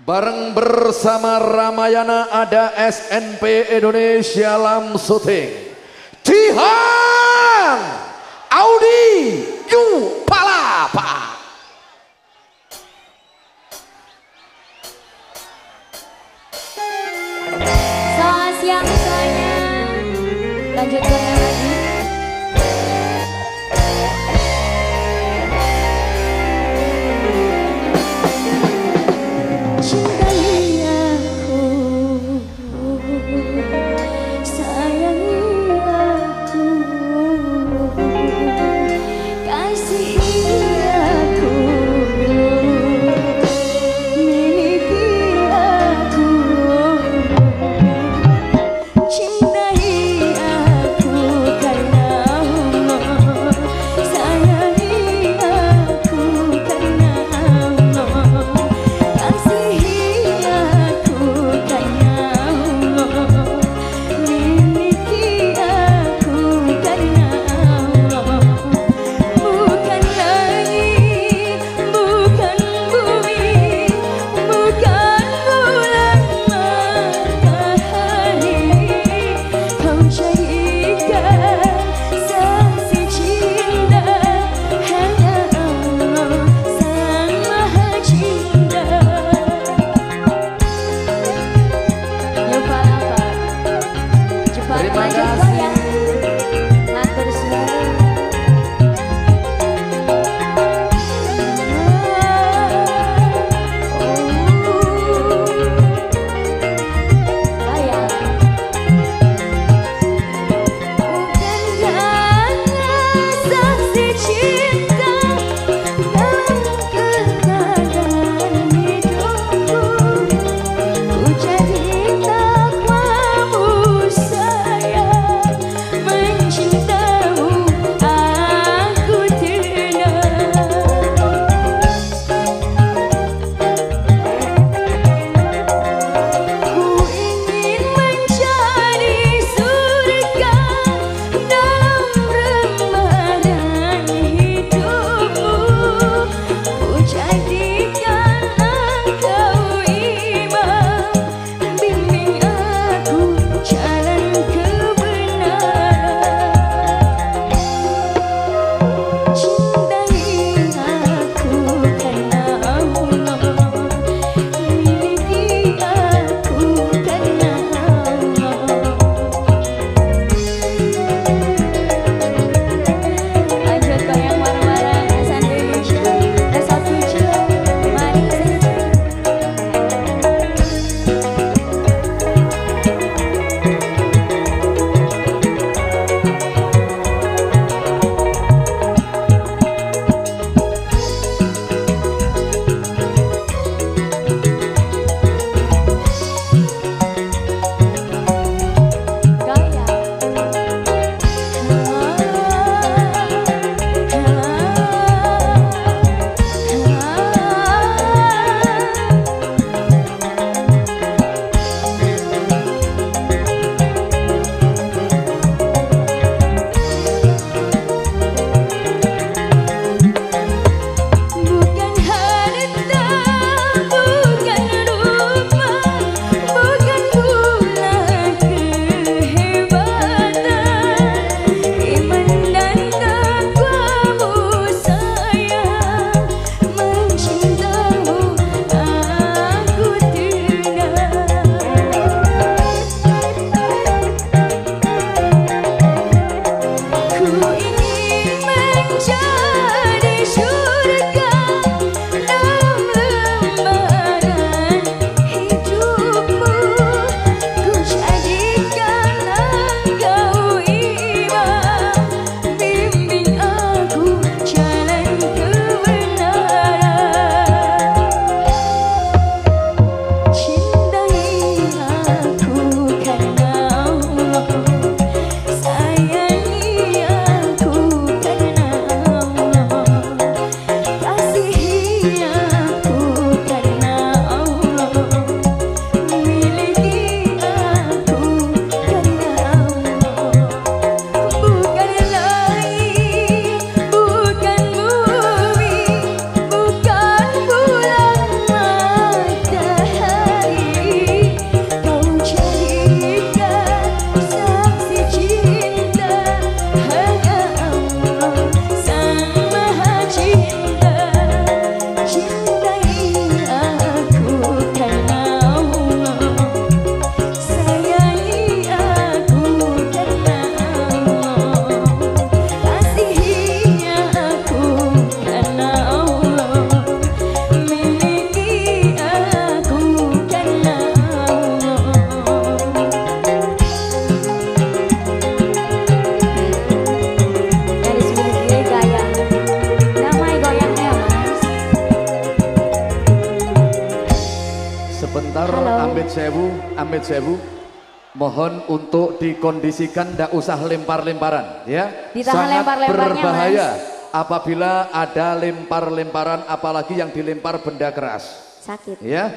Bareng bersama Ramayana ada SNP Indonesia Lam Suting. Jihan Audi Yu Halo. Amit Sewu, Amit Sewu. Mohon untuk dikondisikan tidak usah lempar-lemparan ya. Ditahan Sangat lempar-lemparnya, berbahaya apabila ada lempar-lemparan apalagi yang dilempar benda keras. Sakit. Ya,